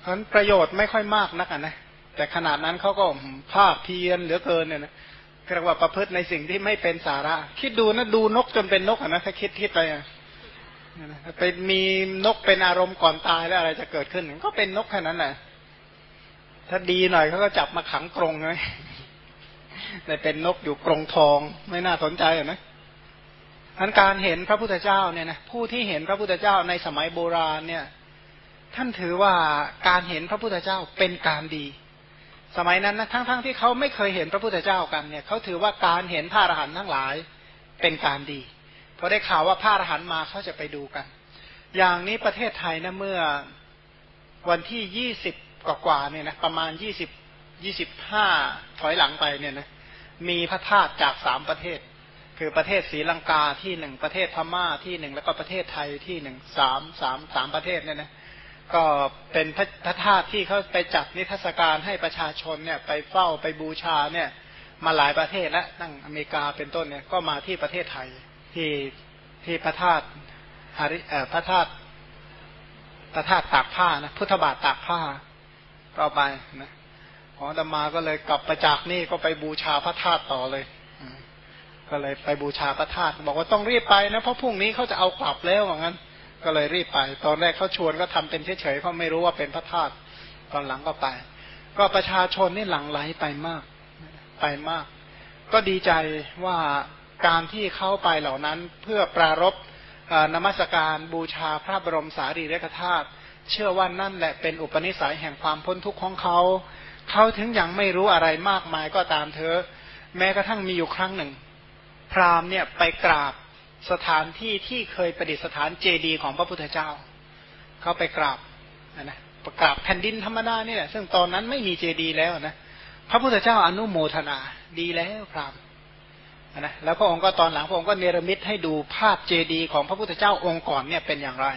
เพราะฉะนั้นประโยชน์ไม่ค่อยมากนักนะแต่ขนาดนั้นเขาก็ภาคเพียรเหลือเกินเนี่ยนะเรียกว่าประพฤติในสิ่งที่ไม่เป็นสาระ คิดดูนะดูนกจนเป็นนกนะถ้าคิดคิดไปอะไปมีนกเป็นอารมณ์ก่อนตายแล้วอะไรจะเกิดขึ้น ก็เป็นนกแค่นั้นแหละถ้าดีหน่อยเขาก็จับมาขังกรงไงแต่เป็นนกอยู่กรงทองไม่น่าสนใจอะนะอันการเห็นพระพุทธเจ้าเนี่ยนะผู้ที่เห็นพระพุทธเจ้าในสมัยโบราณเนี่ย ท่านถือว่าการเห็นพระพุทธเจ้าเป็นการดี สมัยนั้นนะทั้งๆทที่เขาไม่เคยเห็นพระพุทธเจ้ากันเนี่ยเขาถือว่าการเห็นพระอรหันต์ทั้งหลายเป็นการดีพอได้ข่าวว่าพระอรหันต์มาเขาจะไปดูกัน อย่างนี้ประเทศไทยนะเมื่อวันที่ยี่สิบกว่าเนี่ยนะประมาณยี่สิบยี่สิบห้าถอยหลังไปเนี่ยนะมีพระธาตุจากสามประเทศ คือประเทศศรีลังกาที่หนึ่งประเทศพม่าที่หนึ่งแล้วก็ประเทศไทยที่หนึ่งสามสามสามประเทศเนี่ยนะ ก็เป็นพระธาตุที่เขาไปจัดนิทรรศการให้ประชาชนเนี่ยไปเฝ้าไปบูชาเนี่ย มาหลายประเทศแล้วตั้งอเมริกาเป็นต้นเนี่ยก็มาที่ประเทศไทยที่ที่พระธาตุหาริเอ่อพระธาตุพระธาตุตากผ้านะพุทธบาทตากผ้าก็ไปนะของธรรมาก็เลยกลับไปจากนี่ก็ไปบูชาพระธาตุต่อเลยก็เลยไปบูชาพระธาตุบอกว่าต้องรีบไปนะเพราะพรุ่งนี้เขาจะเอากลับแล้วว่างั้น ก็เลยรีบไป ตอนแรกเขาชวนก็ทำเป็นเฉยๆเขาะไม่รู้ว่าเป็นพระธาตุตอนหลังก็ไป ก็ประชาชนนี่หลั่งไหลไปมาก ไปมาก ก็ดีใจว่าการที่เข้าไปเหล่านั้นเพื่อปรารบนมัสการบูชาพระบรมสารีริกธาตุเชื่อว่านั่นแหละเป็นอุปนิสัยแห่งความพ้นทุกข์ของเขา เขาถึงยังไม่รู้อะไรมากมายก็ตามเธอ แม้กระทั่งมีอยู่ครั้งหนึ่ง พราหมณ์เนี่ยไปกราบ สถานที่ที่เคยประดิษฐานเจดีย์ของพระพุทธเจ้า เขาไปกราบนะประกราบแผ่นดินธรรมดานี่แหละซึ่งตอนนั้นไม่มีเจดีย์แล้วนะพระพุทธเจ้าอนุโมทนาดีแล้วพราหมณ์นะแล้วพระองค์ก็ตอนหลังพระองค์ก็เนรมิตให้ดูภาพเจดีย์ของพระพุทธเจ้าองค์ก่อนเนี่ยเป็นอย่างไร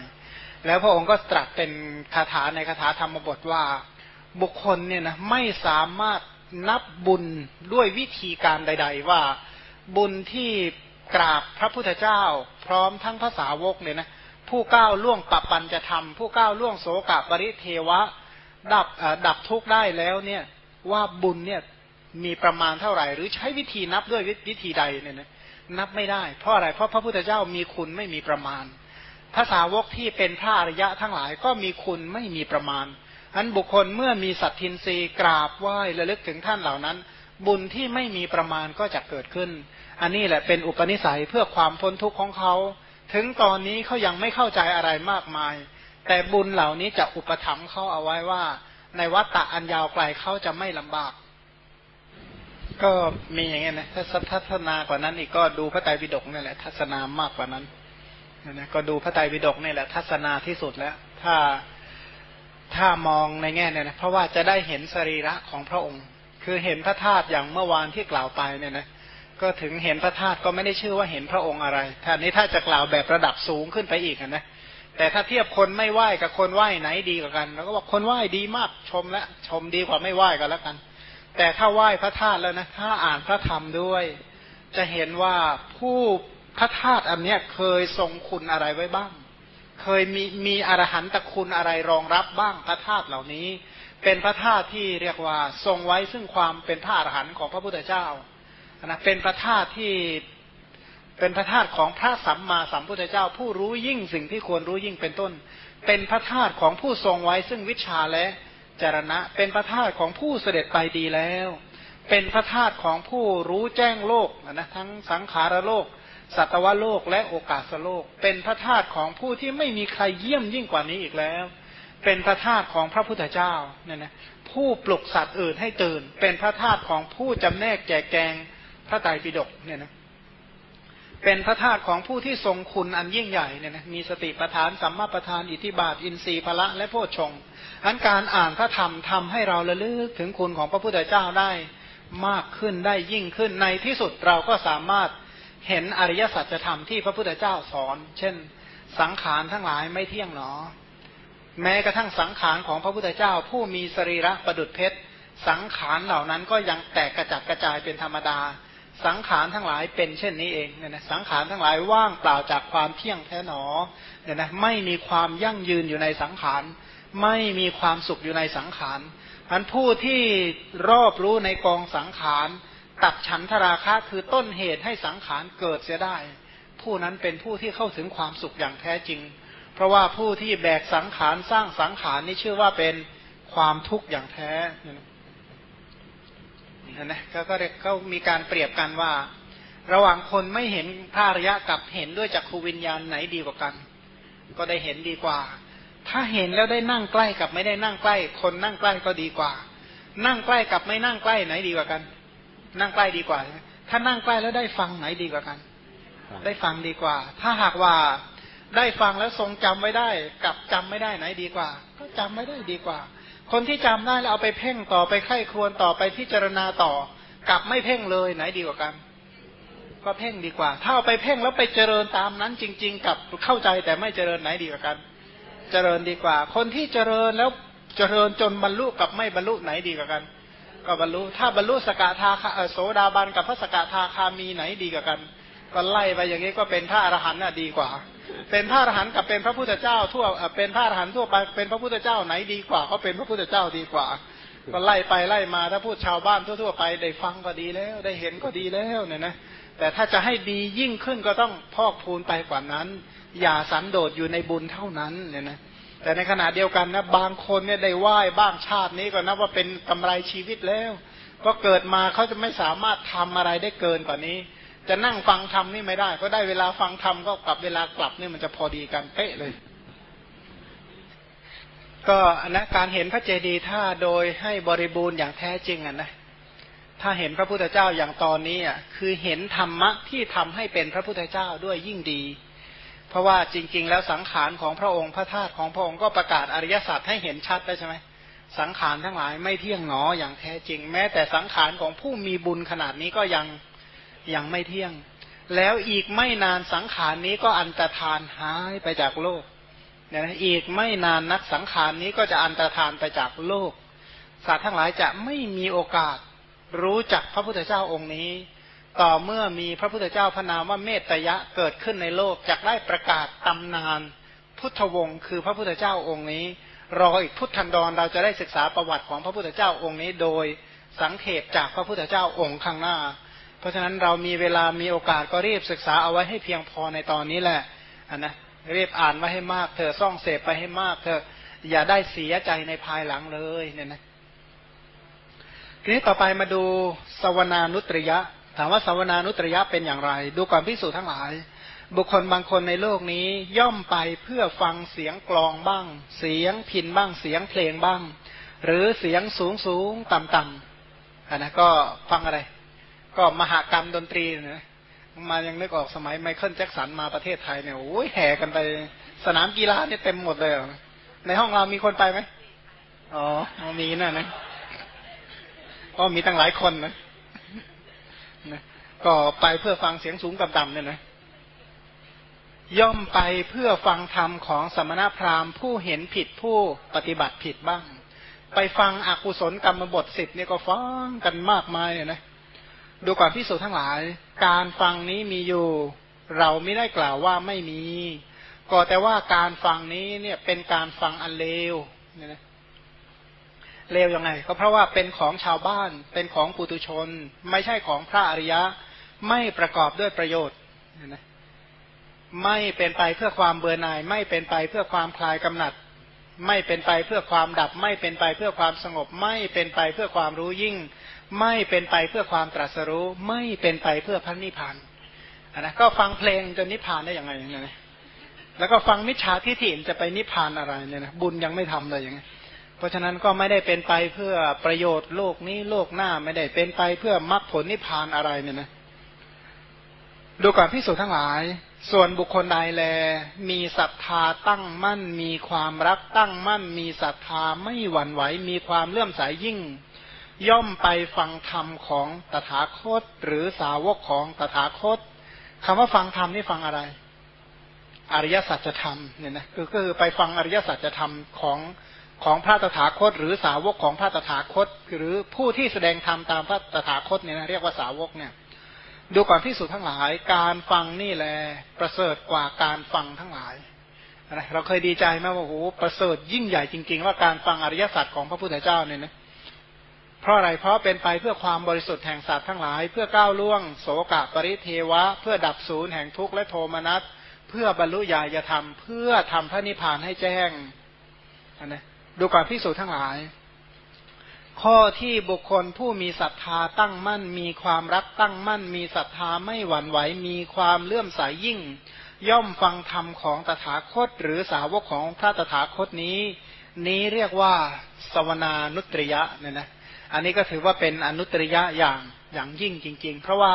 แล้วพระองค์ก็ตรัสเป็นคาถาในคาถาธรรมบทว่าบุคคลเนี่ยนะไม่สามารถนับบุญด้วยวิธีการใด ๆ ว่าบุญที่ กราบพระพุทธเจ้า พร้อมทั้งภาษาวกเนี่ยนะผู้ก้าวล่วงปัปปันจะทำผู้ก้าวล่วงโสกปริเทวะ ดับดับทุกข์ได้แล้วเนี่ยว่าบุญเนี่ยมีประมาณเท่าไหร่ หรือใช้วิธีนับด้วยวิธีใดเนี่ยนะนับไม่ได้ เพราะอะไรเพราะพระพุทธเจ้ามีคุณไม่มีประมาณภาษาวกที่เป็นพระอริยะทั้งหลายก็มีคุณไม่มีประมาณอันบุคคลเมื่อมีสัตทินรีกราบไหว้ระลึกถึงท่านเหล่านั้น บุญที่ไม่มีประมาณก็จะเกิดขึ้น อันนี้แหละเป็นอุปนิสัยเพื่อความพ้นทุกข์ของเขา ถึงตอนนี้เขายังไม่เข้าใจอะไรมากมาย แต่บุญเหล่านี้จะอุปถัมภ์เขาเอาไว้ว่า ในวัฏฏะอันยาวไกลเขาจะไม่ลำบาก ก็มีอย่างเงี้ยนะถ้าทัศนากว่านั้นอีกก็ดูพระไตรปิฎกนี่แหละทัศนามากกว่านั้นนะก็ดูพระไตรปิฎกนี่แหละทัศนาที่สุดแล้ว ถ้าถ้ามองในแง่เนี่ยนะเพราะว่าจะได้เห็นสรีระของพระองค์ คือเห็นพระธาตุอย่างเมื่อวานที่กล่าวไปเนี่ยนะ ก็ถึงเห็นพระธาตุก็ไม่ได้ชื่อว่าเห็นพระองค์อะไรท่านนี้ถ้าจะกล่าวแบบระดับสูงขึ้นไปอีกนะแต่ถ้าเทียบคนไม่ไหว้กับคนไหว้ไหนดีกว่ากันเราก็บอกคนไหว้ดีมากชมและชมดีกว่าไม่ไหว้กันแล้วกัน แต่ถ้าไหว้พระธาตุแล้วนะถ้าอ่านพระธรรมด้วย จะเห็นว่าผู้พระธาตุอันเนี้ยเคยทรงคุณอะไรไว้บ้าง เคยมีมีอรหันตคุณอะไรรองรับบ้างพระธาตุเหล่านี้ เป็นพระธาตุที่เรียกว่าทรงไว้ซึ่งความเป็นพระอรหันต์ของพระพุทธเจ้า นะเป็นพระธาตุที่เป็นพระธาตุของพระสัมมาสัมพุทธเจ้า ผู้รู้ยิ่งสิ่งที่ควรรู้ยิ่งเป็นต้น เป็นพระธาตุของผู้ทรงไว้ซึ่งวิชาและจรณะ เป็นพระธาตุของผู้เสด็จไปดีแล้ว เป็นพระธาตุของผู้รู้แจ้งโลกนะทั้งสังขารโลก สัตวโลกและโอกาสโลก เป็นพระธาตุของผู้ที่ไม่มีใครเยี่ยมยิ่งกว่านี้อีกแล้ว เป็นพระธาตุของพระพุทธเจ้าเนี่ยนะผู้ปลุกสัตว์อื่นให้ตื่น เป็นพระธาตุของผู้จำแนกแจกแกง ระไตรปิฎกเนี่ยนะเป็นพระธาตุของผู้ที่ทรงคุณอันยิ่งใหญ่เนี่ยนะมีสติปัฏฐานสัมมาปัฏฐานอิทธิบาท อินทรีย์พละและโพชฌงอันการอ่านพระธรรมทำให้เราระลึกถึงคุณของพระพุทธเจ้าได้มากขึ้นได้ยิ่งขึ้นในที่สุดเราก็สามารถเห็นอริยสัจธรรมที่พระพุทธเจ้าสอน เช่น สังขารทั้งหลายไม่เที่ยงหนอ แม้กระทั่งสังขารของพระพุทธเจ้า ผู้มีสรีระประดุจเพชร สังขารเหล่านั้นก็ยังแตกกระจัดกระจายเป็นธรรมดา สังขารทั้งหลายเป็นเช่นนี้เองเนี่ยนะสังขารทั้งหลายว่างเปล่าจากความเที่ยงแท้หนอเนี่ยนะไม่มีความยั่งยืนอยู่ในสังขาร ไม่มีความสุขอยู่ในสังขารอันผู้ที่รอบรู้ในกองสังขาร ตัดฉันทราคะคือต้นเหตุให้สังขารเกิดเสียได้ ผู้นั้นเป็นผู้ที่เข้าถึงความสุขอย่างแท้จริง เพราะว่าผู้ที่แบกสังขารสร้างสังขารนี่ชื่อว่าเป็นความทุกข์อย่างแท้นะ นะก็ก็ก็มีการเปรียบกันว่า ระหว่างคนไม่เห็นพระอริยะกับเห็นด้วยจักขูวิญญาณไหนดีกว่ากัน ก็ได้เห็นดีกว่า ถ้าเห็นแล้วได้นั่งใกล้กับไม่ได้นั่งใกล้ คนนั่งใกล้ก็ดีกว่า นั่งใกล้กับไม่นั่งใกล้ไหนดีกว่ากัน นั่งใกล้ดีกว่า ถ้านั่งใกล้แล้วได้ฟังไหนดีกว่ากัน ได้ฟังดีกว่า ถ้าหากว่าได้ฟังแล้วทรงจำไว้ได้ กับจำไม่ได้ไหนดีกว่า ก็จำไม่ได้ดีกว่า คนที่จำได้แล้วเอาไปเพ่งต่อไปไข้ควรต่อไปพิจารณาต่อ กลับไม่เพ่งเลยไหนดีกว่ากัน ก็เพ่งดีกว่า ถ้าเอาไปเพ่งแล้วไปเจริญตามนั้นจริง ๆ กับเข้าใจแต่ไม่เจริญไหนดีกว่ากัน เจริญดีกว่า คนที่เจริญแล้วเจริญจนบรรลุกับไม่บรรลุไหนดีกว่ากัน ก็บรรลุถ้าบรรลุสกทาคาโสดาบันกับพระสกทาคามีไหนดีกว่ากัน ก็ไล่ไปอย่างนี้ก็เป็นพระอรหันต์น่ะดีกว่า เป็นพระอรหันต์กับเป็นพระพุทธเจ้า ทั่วเป็นพระอรหันต์ทั่วไปเป็นพระพุทธเจ้าไหนดีกว่าเขาเป็นพระพุทธเจ้าดีกว่าก็ไล่ไปไล่มาถ้าพูดชาวบ้านทั่วๆไปได้ฟังก็ดีแล้ว ได้เห็นก็ดีแล้วเนี่ยนะแต่ถ้าจะให้ดียิ่งขึ้นก็ต้องพอกพูนไปกว่านั้น อย่าสันโดษอยู่ในบุญเท่านั้นเนี่ยนะแต่ในขณะเดียวกันนะบางคนเนี่ยได้ไหว้บ้างชาตินี้ก็นับว่าเป็นกำไรชีวิตแล้ว ก็เกิดมาเขาจะไม่สามารถทำอะไรได้เกินกว่านี้ จะนั่งฟังธรรมนี่ไม่ได้ ก็ได้เวลาฟังธรรมก็กลับเวลากลับนี่มันจะพอดีกันเป๊ะเลย ก็นะการเห็นพระเจดีย์ถ้าโดยให้บริบูรณ์อย่างแท้จริงอะนะถ้าเห็นพระพุทธเจ้าอย่างตอนนี้อะคือเห็นธรรมะที่ทำให้เป็นพระพุทธเจ้าด้วยยิ่งดี เพราะว่าจริง ๆ แล้วสังขารของพระองค์พระธาตุของพระองค์ก็ประกาศอริยสัจให้เห็นชัดได้ใช่ไหมสังขารทั้งหลายไม่เที่ยงหนออย่างแท้จริง แม้แต่สังขารของผู้มีบุญขนาดนี้ก็ยัง ยังไม่เที่ยง แล้วอีกไม่นานสังขารนี้ก็อันตรธานหายไปจากโลกเนี่ยนะอีกไม่นานนักสังขารนี้ก็จะอันตรธานไปจากโลก สัตว์ทั้งหลายจะไม่มีโอกาสรู้จักพระพุทธเจ้าองค์นี้ ต่อเมื่อมีพระพุทธเจ้าพระนามว่าเมตยะเกิดขึ้นในโลกจะได้ประกาศตำนาน พุทธวงศ์คือพระพุทธเจ้าองค์นี้ รออีกพุทธันดรเราจะได้ศึกษาประวัติของพระพุทธเจ้าองค์นี้ โดยสังเขปจากพระพุทธเจ้าองค์ข้างหน้า เพราะฉะนั้นเรามีเวลามีโอกาสก็รีบศึกษาเอาไว้ให้เพียงพอในตอนนี้แหละนนะรีบอ่านไว้ให้มากเธอซ่องเสพไปให้มากเธออย่าได้เสียใจในภายหลังเลยเนี่ยนะทีนี้ต่อไปมาดูสวนานุตริยะ ถามว่าสวนานุตริยะเป็นอย่างไร ดูก่อนพิสูจน์ทั้งหลาย บุคคลบางคนในโลกนี้ย่อมไปเพื่อฟังเสียงกลองบ้าง เสียงพินบ้างเสียงเพลงบ้าง หรือเสียงสูงสูงต่ำต่ำอันนะก็ฟังอะไร ก็มหากรรมดนตรีนะมายังนึกออกสมัยไมเคิลแจ็คสันมาประเทศไทยเนี่ยโอ้ยแห่กันไปสนามกีฬาเนี่ยเต็มหมดเลยในห้องเรามีคนไปไหมอ๋อมีน่ะนะก็มีตั้งหลายคนนะนะก็ไปเพื่อฟังเสียงสูงกับต่ำเนี่ยนะ ย่อมไปเพื่อฟังธรรมของสมณพราหมณ์ ผู้เห็นผิดผู้ปฏิบัติผิดบ้าง ไปฟังอกุศลกรรมบทสิบเนี่ยก็ฟังกันมากมายเนี่ยนะ ดูก่อนพิสูจทั้งหลาย การฟังนี้มีอยู่ เราไม่ได้กล่าวว่าไม่มี ก็แต่ว่าการฟังนี้เนี่ยเป็นการฟังอันเลวเนี่ยนะเลวยังไง ก็เพราะว่าเป็นของชาวบ้าน เป็นของปุตุชน ไม่ใช่ของพระอริยะ ไม่ประกอบด้วยประโยชน์นะไม่เป็นไปเพื่อความเบื่อหน่าย ไม่เป็นไปเพื่อความคลายกำหนัด ไม่เป็นไปเพื่อความดับ ไม่เป็นไปเพื่อความสงบ ไม่เป็นไปเพื่อความรู้ยิ่ง ไม่เป็นไปเพื่อความตรัสรู้ ไม่เป็นไปเพื่อพระนิพพานนะก็ฟังเพลงจะนิพพานได้ยังไงเนี่ยแล้วก็ฟังมิจฉาทิฏฐิจะไปนิพพานอะไรเนี่ยนะบุญยังไม่ทำเลยอย่างเงี้ยเพราะฉะนั้นก็ไม่ได้เป็นไปเพื่อประโยชน์โลกนี้โลกหน้าไม่ได้เป็นไปเพื่อมรรคผลนิพพานอะไรเนี่ยนะดูก่อนพิสูจน์ทั้งหลาย ส่วนบุคคลใดแล มีศรัทธาตั้งมั่น มีความรักตั้งมั่น มีศรัทธาไม่หวั่นไหว มีความเลื่อมใสยยิ่ง ย่อมไปฟังธรรมของตถาคต หรือสาวกของตถาคตคำว่าฟังธรรมนี่ฟังอะไร อริยสัจธรรมเนี่ยนะก็คือไปฟังอริยสัจธรรมของของพระตถาคต หรือสาวกของพระตถาคต หรือผู้ที่แสดงธรรมตามพระตถาคตเนี่ยนะเรียกว่าสาวกเนี่ย ดูก่อนที่สุดทั้งหลายการฟังนี่แหละประเสริฐกว่าการฟังทั้งหลายเราเคยดีใจไหมว่าโอ้โหประเสริฐยิ่งใหญ่จริง ๆ ว่าการฟังอริยสัจของพระพุทธเจ้าเนี่ยนะ เพราะอะไรเพราะเป็นไปเพื่อความบริสุทธิ์แห่งสัตว์ทั้งหลาย เพื่อก้าวล่วงโสกะปริเทวะ เพื่อดับศูนย์แห่งทุกข์และโทมนัสเพื่อบรรลุญาณธรรม เพื่อทำพระนิพพานให้แจ้งนะดูก่อนพิสูจน์ทั้งหลาย ข้อที่บุคคลผู้มีศรัทธาตั้งมั่น มีความรักตั้งมั่น มีศรัทธาไม่หวั่นไหวมีความเลื่อมใสยยิ่ง ย่อมฟังธรรมของตถาคต หรือสาวกของพระตถาคตนี้ นี้เรียกว่าสวนานุตริยะเนี่ยนะ อันนี้ก็ถือว่าเป็นอนุตริยะอย่างอย่างยิ่งจริง ๆ เพราะว่า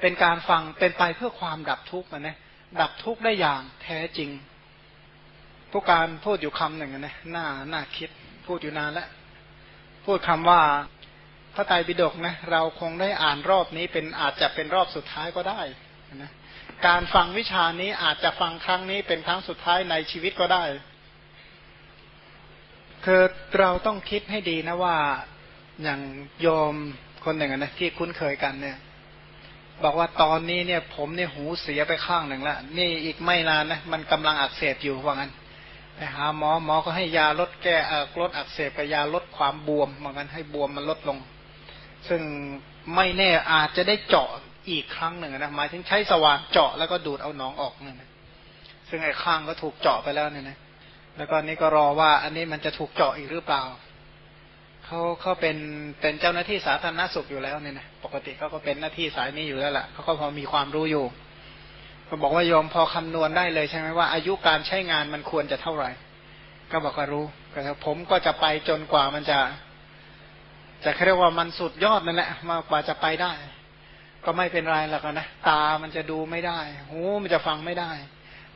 เป็นการฟังเป็นไปเพื่อความดับทุกข์นะดับทุกข์ได้อย่างแท้จริง ผู้การพูดอยู่คำหนึ่งนะน่าน่าคิดพูดอยู่นานแล้วพูดคำว่าพระไตรปิฎกนะเราคงได้อ่านรอบนี้เป็นอาจจะเป็นรอบสุดท้ายก็ได้นะการฟังวิชานี้อาจจะฟังครั้งนี้เป็นครั้งสุดท้ายในชีวิตก็ได้คือเราต้องคิดให้ดีนะว่า อย่างโยมคนหนึ่งนะที่คุ้นเคยกันเนี่ย บอกว่าตอนนี้เนี่ย ผมเนี่ยหูเสียไปข้างหนึ่งแล้วนี่อีกไม่นานนะมันกำลังอักเสบอยู่ว่างั้นไปหาหมอหมอก็ให้ยาลดแก้ลดอักเสบกับยาลดความบวมว่างั้นให้บวมมันลดลง ซึ่งไม่แน่อาจจะได้เจาะอีกครั้งหนึ่งนะหมายถึงใช้สว่านเจาะแล้วก็ดูดเอาหนองออกเนี่ยนะซึ่งไอ้ข้างก็ถูกเจาะไปแล้วเนี่ยนะแล้วก็นี้ก็รอว่า อันนี้มันจะถูกเจาะอีกหรือเปล่า เขาเขาเป็นเป็นเจ้าหน้าที่สาธารณสุขอยู่แล้วเนี่ยนะปกติเขาก็เป็นหน้าที่สายนี้อยู่แล้วแหละเขาก็พอมีความรู้อยู่ก็บอกว่าโยมพอคำนวณได้เลยใช่ไหมว่าอายุการใช้งานมันควรจะเท่าไหร่ ก็บอกว่ารู้ก็ผมก็จะไปจนกว่ามันจะ จะเรียกว่ามันสุดยอดนั่นแหละมากกว่าจะไปได้ ก็ไม่เป็นไรแล้วกันนะตามันจะดูไม่ได้ หูมันจะฟังไม่ได้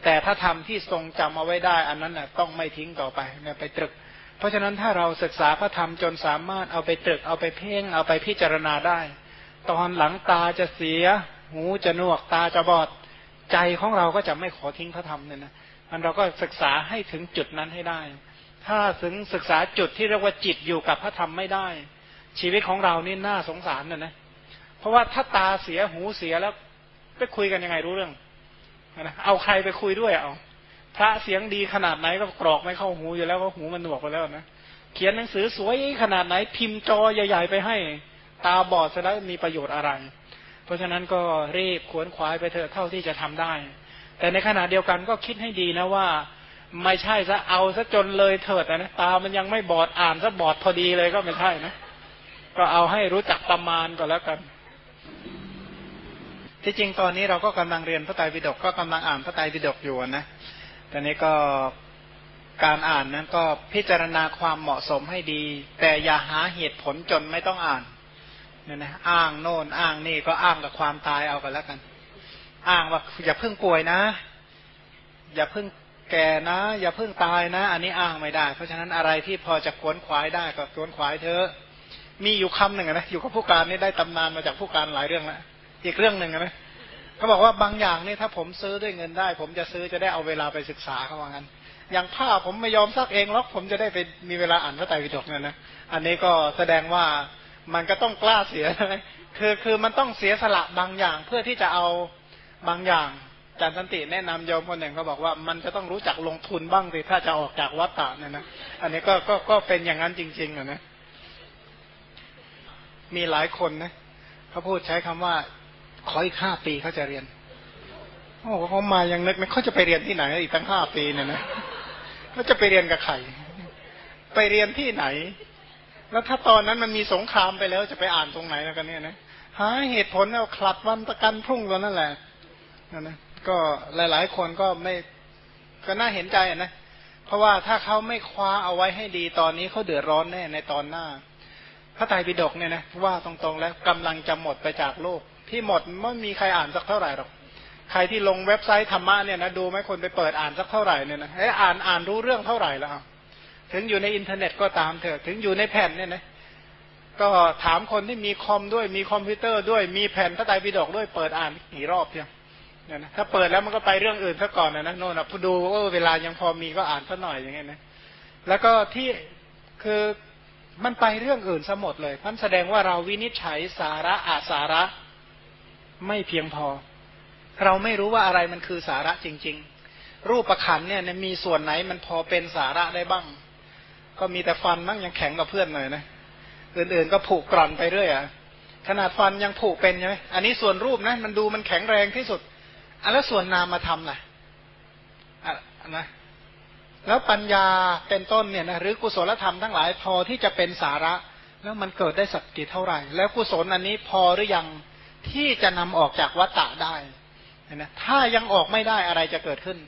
แต่ถ้าทำที่ทรงจำเอาไว้ได้ อันนั้นนะต้องไม่ทิ้งต่อไปเนี่ยไปตรึก เพราะฉะนั้นถ้าเราศึกษาพระธรรมจนสามารถเอาไปตรึกเอาไปเพ่งเอาไปพิจารณาได้ ตอนหลังตาจะเสีย หูจะหนวกตาจะบอดใจของเราก็จะไม่ขอทิ้งพระธรรมเนี่ยนะมันเราก็ศึกษาให้ถึงจุดนั้นให้ได้ ถ้าถึงศึกษาจุดที่เรียกว่าจิตอยู่กับพระธรรมไม่ได้ ชีวิตของเรานี่น่าสงสารนะนะเพราะว่าถ้าตาเสียหูเสียแล้วไปคุยกันยังไงรู้เรื่องนะเอาใครไปคุยด้วยเอา พระเสียงดีขนาดไหนก็กรอกไม่เข้าหูอยู่แล้วก็หูมันหนวกไปแล้วนะเขียนหนังสือสวยขนาดไหนพิมพ์จอใหญ่ ๆ ไปให้ ตาบอดซะแล้วมีประโยชน์อะไร เพราะฉะนั้นก็รีบขวนขวายไปเถอะเท่าที่จะทำได้ แต่ในขณะเดียวกันก็คิดให้ดีนะว่า ไม่ใช่ซะเอาซะจนเลยเถิดนะตามันยังไม่บอดอ่านซะบอดพอดีเลยก็ไม่ใช่นะก็เอาให้รู้จักประมาณก็แล้วกัน ที่จริงตอนนี้เราก็กำลังเรียนพระไตรปิฎกก็กำลังอ่านพระไตรปิฎกอยู่นะ ตอนนี้ก็การอ่านนั้นก็พิจารณาความเหมาะสมให้ดี แต่อย่าหาเหตุผลจนไม่ต้องอ่านเนี่ยนะอ้างโน่นอ้างนี่ก็อ้างกับความตายเอากันแล้วกัน อ้างว่าอย่าเพิ่งป่วยนะ อย่าเพิ่งแก่นะ อย่าเพิ่งตายนะ อันนี้อ้างไม่ได้ เพราะฉะนั้นอะไรที่พอจะขวนขวายได้ก็ขวนขวายเธอะมีอยู่คำหนึ่งนะอยู่กับผู้การนี่ได้ตำนานมาจากผู้การหลายเรื่องแล้วอีกเรื่องหนึ่งนะ เขาบอกว่าบางอย่างนี่ถ้าผมซื้อด้วยเงินได้ ผมจะซื้อจะได้เอาเวลาไปศึกษาเขาว่างั้น อย่างผ้าผมไม่ยอมซักเองหรอกผมจะได้ไปมีเวลาอ่านพระไตรปิฎกเนี่ยนะอันนี้ก็แสดงว่ามันก็ต้องกล้าเสียคือคือมันต้องเสียสละบางอย่างเพื่อที่จะเอาบางอย่างอาจารย์สันติแนะนำโยมคนหนึ่งเขาบอกว่ามันจะต้องรู้จักลงทุนบ้างสิถ้าจะออกจากวัดตาเนี่ยนะอันนี้ก็ก็ก็เป็นอย่างนั้นจริงๆนะมีหลายคนนะเขาพูดใช้คำว่า ขออีกห้าปีเขาจะเรียนโอ้เขามายังนึกไม่เขาจะไปเรียนที่ไหน อีกตั้งห้าปีเนี่ยนะเขาจะไปเรียนกับใครไปเรียนที่ไหน แล้วถ้าตอนนั้นมันมีสงครามไปแล้วจะไปอ่านตรงไหนแล้วกันเนี่ยนะหาเหตุผลเอาคลัดวันประกันพรุ่งตัวนั่นแหละนั่นนะก็หลาย ๆ คนก็ไม่ก็น่าเห็นใจนะ เพราะว่าถ้าเขาไม่คว้าเอาไว้ให้ดีตอนนี้เขาเดือดร้อนแน่ในตอนหน้า พระไตรปิฎกเนี่ยนะว่าตรงๆแล้วกำลังจะหมดไปจากโลก ที่หมดไม่มีใครอ่านสักเท่าไหร่หรอกใครที่ลงเว็บไซต์ธรรมะเนี่ยนะดูไหมคนไปเปิดอ่านสักเท่าไหร่เนี่ยนะให้อ่านอ่านรู้เรื่องเท่าไหร่แล้วถึงอยู่ในอินเทอร์เน็ตก็ตามเถอะถึงอยู่ในแผ่นเนี่ยนะก็ถามคนที่มีคอมด้วยมีคอมพิวเตอร์ด้วยมีแผ่นพระไตรปิฎกด้วยเปิดอ่านกี่รอบเพียงเนี่ยนะถ้าเปิดแล้วมันก็ไปเรื่องอื่นซะก่อนนะนะโน่นนะผู้ดูเวลายังพอมีก็อ่านสักหน่อยอย่างเงี้ยนะแล้วก็ที่คือมันไปเรื่องอื่นซะหมดเลยท่านแสดงว่าเราวินิจฉัยสาระอาสาระ ไม่เพียงพอ เราไม่รู้ว่าอะไรมันคือสาระจริง ๆ รูปประคันเนี่ยมีส่วนไหนมันพอเป็นสาระได้บ้าง ก็มีแต่ฟันมั้งยังแข็งกับเพื่อนหน่อยนะอื่นๆก็ผูกกร่อนไปเรื่อยอะขนาดฟันยังผูกเป็นใช่ไหมอันนี้ส่วนรูปนะ มันดูมันแข็งแรงที่สุดอันแล้วส่วนนามมาทำล่ะอะนะแล้วปัญญาเป็นต้นเนี่ยนะหรือกุศลธรรมทั้งหลายพอที่จะเป็นสาระ แล้วมันเกิดได้สักกี่เท่าไหร่ แล้วกุศลอันนี้พอหรือยัง ที่จะนำออกจากวัฏฏะได้นะถ้ายังออกไม่ได้อะไรจะเกิดขึ้น